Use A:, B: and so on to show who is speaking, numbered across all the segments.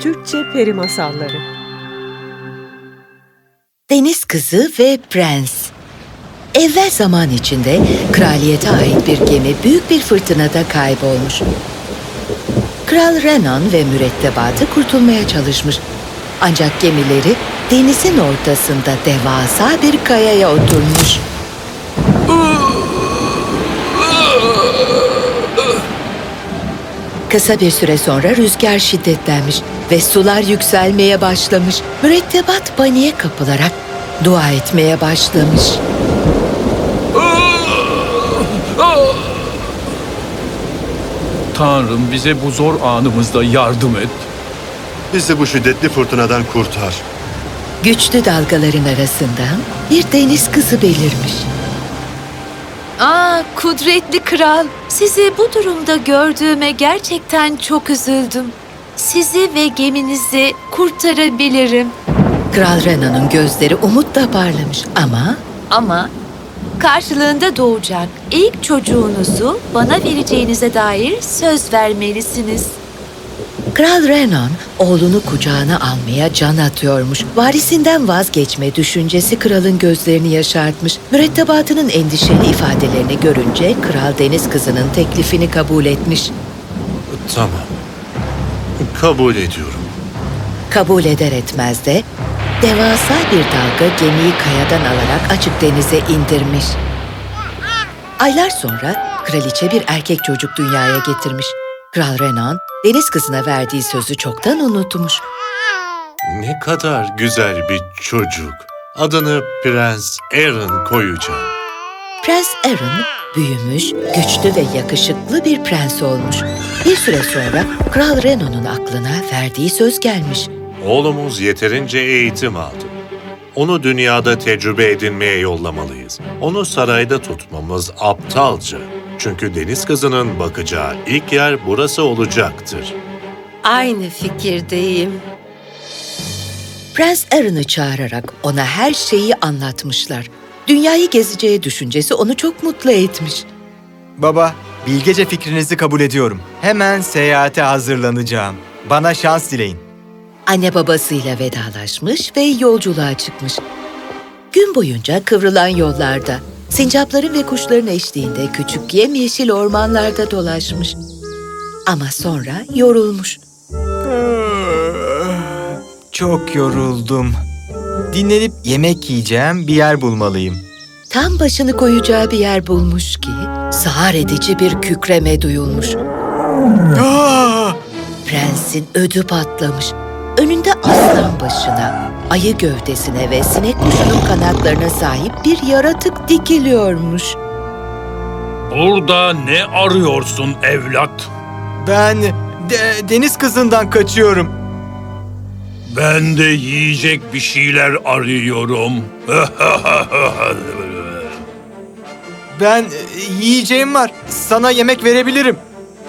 A: Türkçe Peri Masalları
B: Deniz Kızı ve Prens Evvel zaman içinde kraliyete ait bir gemi büyük bir fırtınada kaybolmuş. Kral Renan ve mürettebatı kurtulmaya çalışmış. Ancak gemileri denizin ortasında devasa bir kayaya oturmuş. Kısa bir süre sonra rüzgar şiddetlenmiş ve sular yükselmeye başlamış. Mürettebat paniğe kapılarak dua etmeye başlamış.
C: Tanrım bize bu zor anımızda yardım et.
D: Bizi bu şiddetli fırtınadan kurtar.
B: Güçlü dalgaların arasından bir deniz kızı belirmiş.
E: Aa, kudretli kral. Sizi bu durumda gördüğüme gerçekten çok üzüldüm. Sizi ve geminizi kurtarabilirim.
B: Kral Rena'nın gözleri umutla parlamış ama
E: Ama karşılığında doğacak ilk çocuğunuzu bana vereceğinize dair söz vermelisiniz.
B: Kral Renan oğlunu kucağına almaya can atıyormuş. Varisinden vazgeçme düşüncesi kralın gözlerini yaşartmış. Mürettebatının endişeli ifadelerini görünce kral deniz kızının teklifini kabul etmiş.
D: Tamam. Kabul ediyorum.
B: Kabul eder etmez de devasa bir dalga gemiyi kayadan alarak açık denize indirmiş. Aylar sonra kraliçe bir erkek çocuk dünyaya getirmiş. Kral Renan deniz kızına verdiği sözü çoktan unutmuş.
D: Ne kadar güzel bir çocuk. Adını Prens Aaron koyacağım.
B: Prens Aaron büyümüş, güçlü ve yakışıklı bir prens olmuş. Bir süre sonra Kral Renon'un aklına verdiği söz gelmiş.
D: Oğlumuz yeterince eğitim aldı. Onu dünyada tecrübe edinmeye yollamalıyız. Onu sarayda tutmamız aptalca. Çünkü deniz kızının bakacağı ilk yer burası olacaktır.
F: Aynı fikirdeyim.
B: Prens Aaron'ı çağırarak ona her şeyi anlatmışlar. Dünyayı gezeceği düşüncesi onu çok mutlu etmiş.
G: Baba, bilgece fikrinizi kabul ediyorum. Hemen seyahate hazırlanacağım. Bana şans dileyin.
B: Anne babasıyla vedalaşmış ve yolculuğa çıkmış. Gün boyunca kıvrılan yollarda, sincapların ve kuşların eşliğinde küçük yemyeşil ormanlarda dolaşmış. Ama sonra yorulmuş.
G: Çok yoruldum. Dinlenip yemek yiyeceğim bir yer bulmalıyım.
B: Tam başını koyacağı bir yer bulmuş ki sağır edici bir kükreme duyulmuş.
G: Aa!
B: Prensin ödü patlamış. Önünde aslan başına, ayı gövdesine ve sinek kuşunun kanatlarına sahip bir yaratık dikiliyormuş.
C: Burada ne arıyorsun evlat?
G: Ben de- deniz kızından kaçıyorum.
C: Ben de yiyecek bir şeyler arıyorum.
G: Ben e, yiyeceğim var. Sana yemek verebilirim.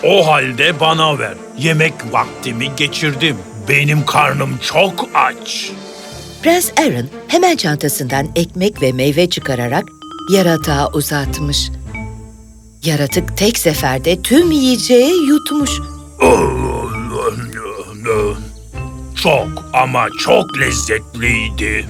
C: o halde bana ver. Yemek vaktimi geçirdim. Benim karnım çok aç.
B: Prens Aaron hemen çantasından ekmek ve meyve çıkararak yaratığa uzatmış. Yaratık tek seferde tüm yiyeceği yutmuş.
C: Çok ama çok lezzetliydi.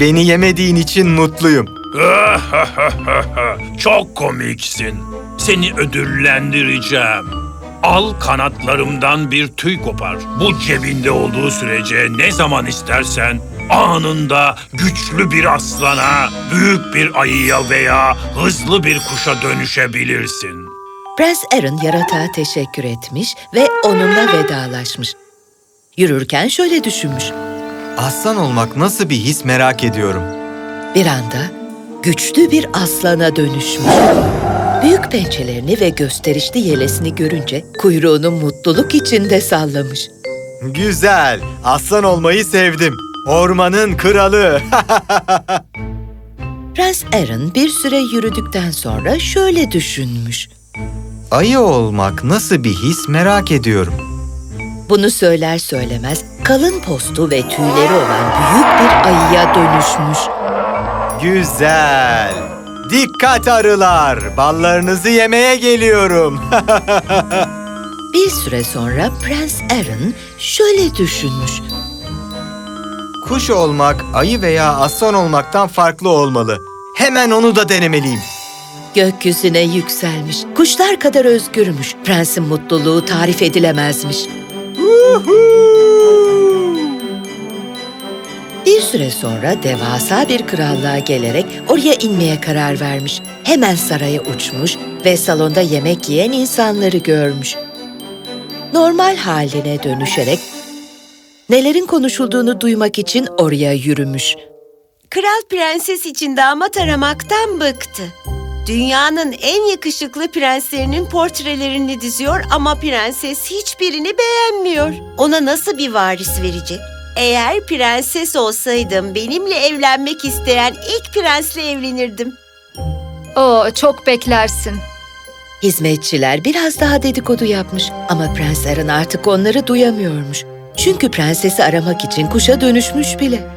G: Beni yemediğin için mutluyum.
C: Çok komiksin. Seni ödüllendireceğim. Al kanatlarımdan bir tüy kopar. Bu cebinde olduğu sürece ne zaman istersen anında güçlü bir aslana, büyük bir ayıya veya hızlı bir kuşa dönüşebilirsin.
B: Prens Aaron yaratığa teşekkür etmiş ve onunla vedalaşmış. Yürürken şöyle düşünmüş.
G: Aslan olmak nasıl bir his merak ediyorum.
B: Bir anda güçlü bir aslana dönüşmüş. Büyük pençelerini ve gösterişli yelesini görünce kuyruğunu mutluluk içinde sallamış.
G: Güzel. Aslan olmayı sevdim. Ormanın kralı.
B: Prens Aaron bir süre yürüdükten sonra şöyle düşünmüş.
G: Ayı olmak nasıl bir his merak ediyorum.
B: Bunu söyler söylemez kalın postu ve tüyleri olan büyük bir ayıya dönüşmüş.
G: Güzel. Dikkat arılar. Ballarınızı yemeye geliyorum.
B: Bir süre sonra Prens Aaron şöyle düşünmüş.
G: Kuş olmak, ayı veya aslan olmaktan farklı olmalı. Hemen onu da denemeliyim.
B: Gökyüzüne yükselmiş. Kuşlar kadar özgürmüş. Prensin mutluluğu tarif edilemezmiş. Bir süre sonra devasa bir krallığa gelerek oraya inmeye karar vermiş. Hemen saraya uçmuş ve salonda yemek yiyen insanları görmüş. Normal haline dönüşerek nelerin konuşulduğunu duymak için oraya yürümüş.
F: Kral prenses için damat aramaktan bıktı. Dünyanın en yakışıklı prenslerinin portrelerini diziyor ama prenses hiçbirini beğenmiyor. Ona nasıl bir varis verecek? Eğer prenses olsaydım benimle evlenmek isteyen ilk prensle evlenirdim.
H: Oo, çok beklersin.
B: Hizmetçiler biraz daha dedikodu yapmış ama Prens Aaron artık onları duyamıyormuş. Çünkü prensesi aramak için kuşa dönüşmüş bile.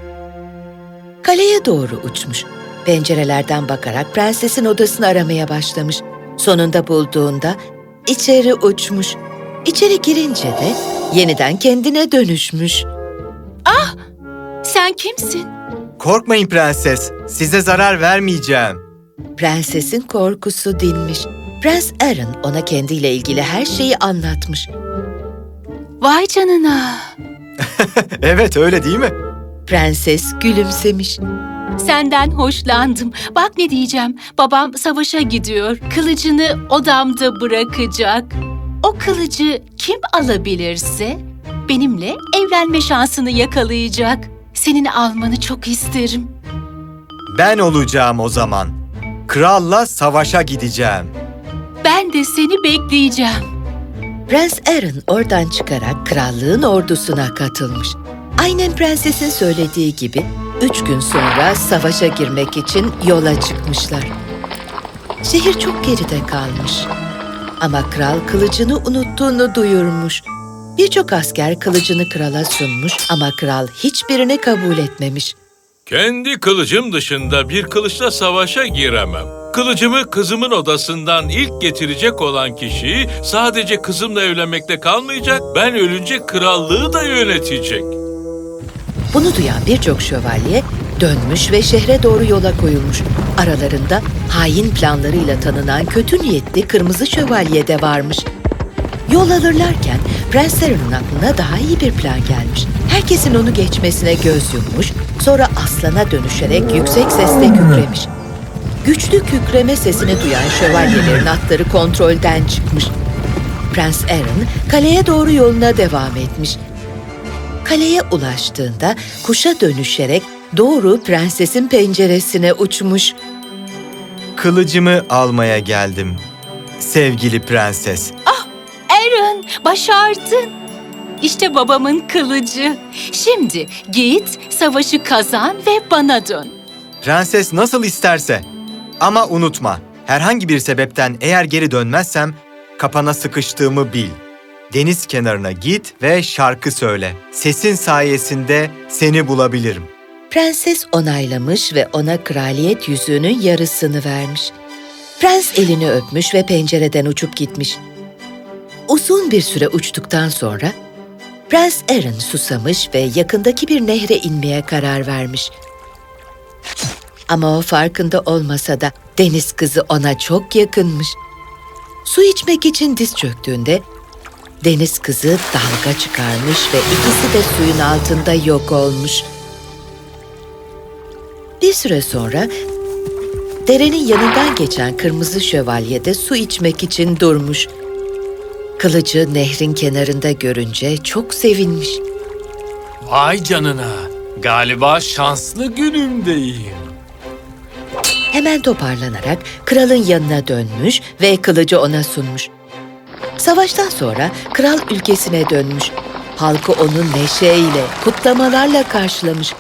B: Kaleye doğru uçmuş. Pencerelerden bakarak prensesin odasını aramaya başlamış. Sonunda bulduğunda içeri uçmuş. İçeri girince de yeniden kendine dönüşmüş.
E: Sen kimsin?
G: Korkmayın prenses, size zarar vermeyeceğim.
B: Prensesin korkusu dinmiş. Prens Aaron ona kendiyle ilgili her şeyi anlatmış.
E: Vay canına.
G: Evet öyle değil mi?
B: Prenses gülümsemiş.
I: Senden hoşlandım. Bak ne diyeceğim. Babam savaşa gidiyor. Kılıcını odamda bırakacak. O kılıcı kim alabilirse benimle evlenme şansını yakalayacak. Senin almanı çok isterim.
G: Ben olacağım o zaman. Kralla savaşa gideceğim.
I: Ben de seni bekleyeceğim.
B: Prens Aaron oradan çıkarak krallığın ordusuna katılmış. Aynen prensesin söylediği gibi üç gün sonra savaşa girmek için yola çıkmışlar. Şehir çok geride kalmış. Ama kral kılıcını unuttuğunu duyurmuş. Birçok asker kılıcını krala sunmuş ama kral hiçbirini kabul etmemiş.
J: Kendi kılıcım dışında bir kılıçla savaşa giremem. Kılıcımı kızımın odasından ilk getirecek olan kişi sadece kızımla evlenmekte kalmayacak, ben ölünce krallığı da yönetecek.
B: Bunu duyan birçok şövalye dönmüş ve şehre doğru yola koyulmuş. Aralarında hain planlarıyla tanınan kötü niyetli Kırmızı Şövalye de varmış. Yol alırlarken Prens Aaron'un aklına daha iyi bir plan gelmiş. Herkesin onu geçmesine göz yummuş, sonra aslana dönüşerek yüksek sesle kükremiş. Güçlü kükreme sesini duyan şövalyelerin atları kontrolden çıkmış. Prens Aaron kaleye doğru yoluna devam etmiş. Kaleye ulaştığında kuşa dönüşerek doğru prensesin penceresine uçmuş.
G: Kılıcımı almaya geldim. Sevgili prenses.
I: Başardın. İşte babamın kılıcı. Şimdi git, savaşı kazan ve bana dön.
G: Prenses nasıl isterse. Ama unutma, herhangi bir sebepten eğer geri dönmezsem kapana sıkıştığımı bil. Deniz kenarına git ve şarkı söyle. Sesin sayesinde seni bulabilirim.
B: Prenses onaylamış ve ona kraliyet yüzüğünün yarısını vermiş. Prens elini öpmüş ve pencereden uçup gitmiş. Uzun bir süre uçtuktan sonra Prens Aaron susamış ve yakındaki bir nehre inmeye karar vermiş. Ama o farkında olmasa da deniz kızı ona çok yakınmış. Su içmek için diz çöktüğünde deniz kızı dalga çıkarmış ve ikisi de suyun altında yok olmuş. Bir süre sonra derenin yanından geçen kırmızı şövalye de su içmek için durmuş. Kılıcı nehrin kenarında görünce çok sevinmiş.
K: Vay canına. Galiba şanslı günümdeyim.
B: Hemen toparlanarak kralın yanına dönmüş ve kılıcı ona sunmuş. Savaştan sonra kral ülkesine dönmüş. Halkı onu neşeyle, kutlamalarla karşılamış.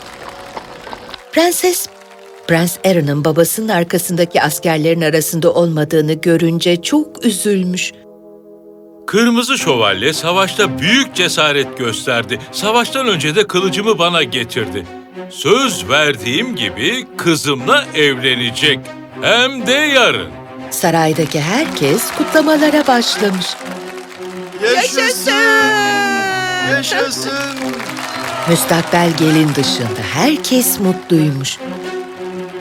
B: Prenses, Prens Aaron'ın babasının arkasındaki askerlerin arasında olmadığını görünce çok üzülmüş.
J: Kırmızı Şövalye savaşta büyük cesaret gösterdi. Savaştan önce de kılıcımı bana getirdi. Söz verdiğim gibi kızımla evlenecek. Hem de yarın.
B: Saraydaki herkes kutlamalara başlamış.
G: Yaşasın!
B: Müstakbel gelin dışında herkes mutluymuş.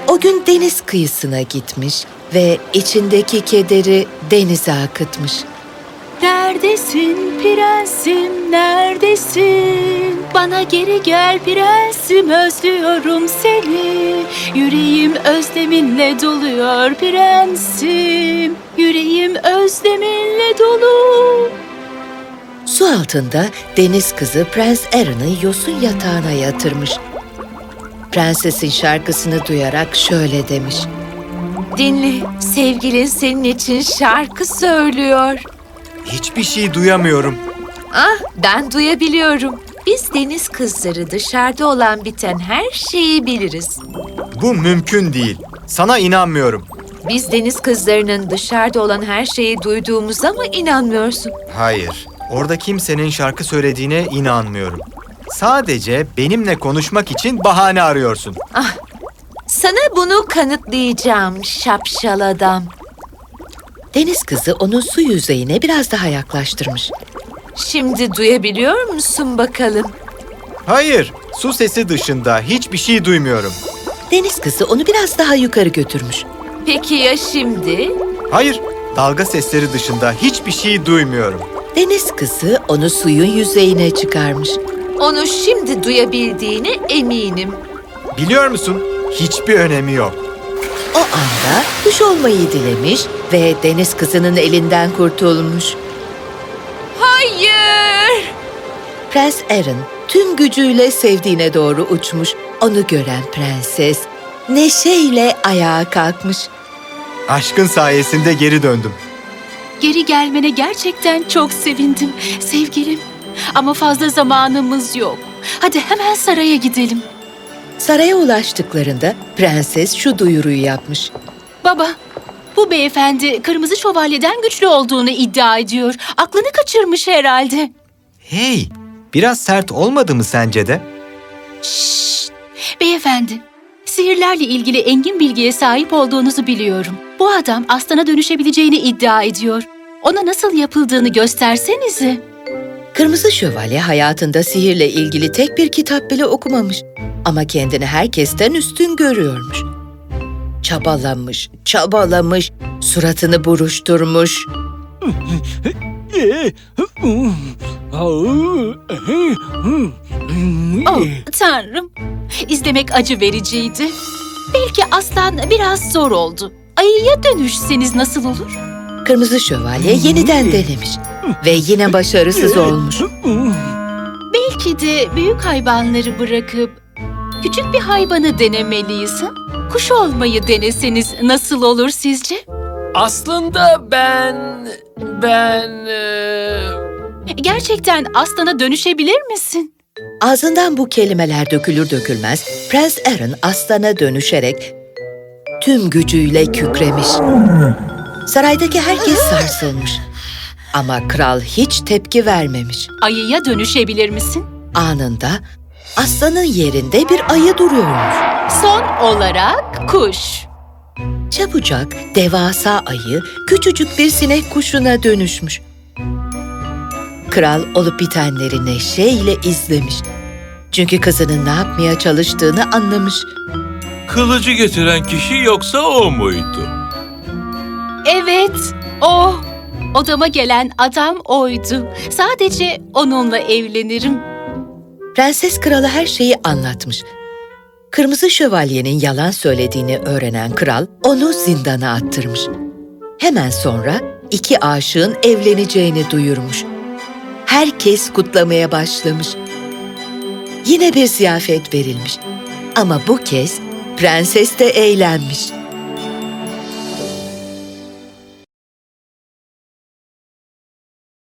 B: O gün deniz kıyısına gitmiş ve içindeki kederi denize akıtmış.
I: Neredesin prensim, neredesin? Bana geri gel prensim, özlüyorum seni. Yüreğim özleminle doluyor prensim. Yüreğim özleminle dolu.
B: Su altında deniz kızı Prens Aaron'ı yosun yatağına yatırmış. Prensesin şarkısını duyarak şöyle demiş.
E: Dinle, sevgilin senin için şarkı söylüyor.
G: Hiçbir şey duyamıyorum.
E: Ah, ben duyabiliyorum. Biz deniz kızları dışarıda olan biten her şeyi biliriz.
G: Bu mümkün değil. Sana inanmıyorum.
E: Biz deniz kızlarının dışarıda olan her şeyi duyduğumuza mı inanmıyorsun?
G: Hayır. Orada kimsenin şarkı söylediğine inanmıyorum. Sadece benimle konuşmak için bahane arıyorsun.
E: Sana bunu kanıtlayacağım şapşal adam.
B: Deniz kızı onu su yüzeyine biraz daha yaklaştırmış.
E: Şimdi duyabiliyor musun bakalım?
G: Hayır, su sesi dışında hiçbir şey duymuyorum.
B: Deniz kızı onu biraz daha yukarı götürmüş.
E: Peki ya şimdi?
G: Hayır, dalga sesleri dışında hiçbir şey duymuyorum.
B: Deniz kızı onu suyun yüzeyine çıkarmış.
E: Onu şimdi duyabildiğine eminim.
G: Biliyor musun? Hiçbir önemi yok.
B: O anda kuş olmayı dilemiş ve deniz kızının elinden kurtulmuş.
E: Hayır!
B: Prens Aaron tüm gücüyle sevdiğine doğru uçmuş. Onu gören prenses neşeyle ayağa kalkmış.
G: Aşkın sayesinde geri döndüm.
I: Geri gelmene gerçekten çok sevindim sevgilim. Ama fazla zamanımız yok. Hadi hemen saraya gidelim.
B: Saraya ulaştıklarında prenses şu duyuruyu yapmış.
I: Baba, bu beyefendi Kırmızı Şövalye'den güçlü olduğunu iddia ediyor. Aklını kaçırmış herhalde.
G: Hey, biraz sert olmadı mı sence de?
I: Şşş! Beyefendi, sihirlerle ilgili engin bilgiye sahip olduğunuzu biliyorum. Bu adam aslana dönüşebileceğini iddia ediyor. Ona nasıl yapıldığını göstersenize.
B: Kırmızı Şövalye hayatında sihirle ilgili tek bir kitap bile okumamış. Ama kendini herkesten üstün görüyormuş. Çabalamış, çabalamış, suratını buruşturmuş.
I: Oh, tanrım. İzlemek acı vericiydi. Belki aslan biraz zor oldu. Ayıya dönüşseniz nasıl olur?
B: Kırmızı Şövalye yeniden denemiş ve yine başarısız olmuş.
I: Belki de büyük hayvanları bırakıp küçük bir hayvanı denemeliyiz. ha? Kuş olmayı deneseniz nasıl olur sizce?
K: Aslında ben... Ben... eee,
I: Gerçekten aslana dönüşebilir misin?
B: Ağzından bu kelimeler dökülür dökülmez Prens Aaron aslana dönüşerek tüm gücüyle kükremiş. Saraydaki herkes sarsılmış. Ama kral hiç tepki vermemiş.
I: Ayıya dönüşebilir misin?
B: Anında aslanın yerinde bir ayı duruyormuş.
I: Son olarak kuş.
B: Çabucak devasa ayı küçücük bir sinek kuşuna dönüşmüş. Kral olup bitenleri neşeyle izlemiş. Çünkü kızının ne yapmaya çalıştığını anlamış.
J: Kılıcı getiren kişi yoksa o muydu?
I: Evet, o. Odama gelen adam oydu. Sadece onunla evlenirim.
B: Prenses krala her şeyi anlatmış. Kırmızı şövalyenin yalan söylediğini öğrenen kral onu zindana attırmış. Hemen sonra iki aşığın evleneceğini duyurmuş. Herkes kutlamaya başlamış. Yine bir ziyafet verilmiş. Ama bu kez prenses de eğlenmiş.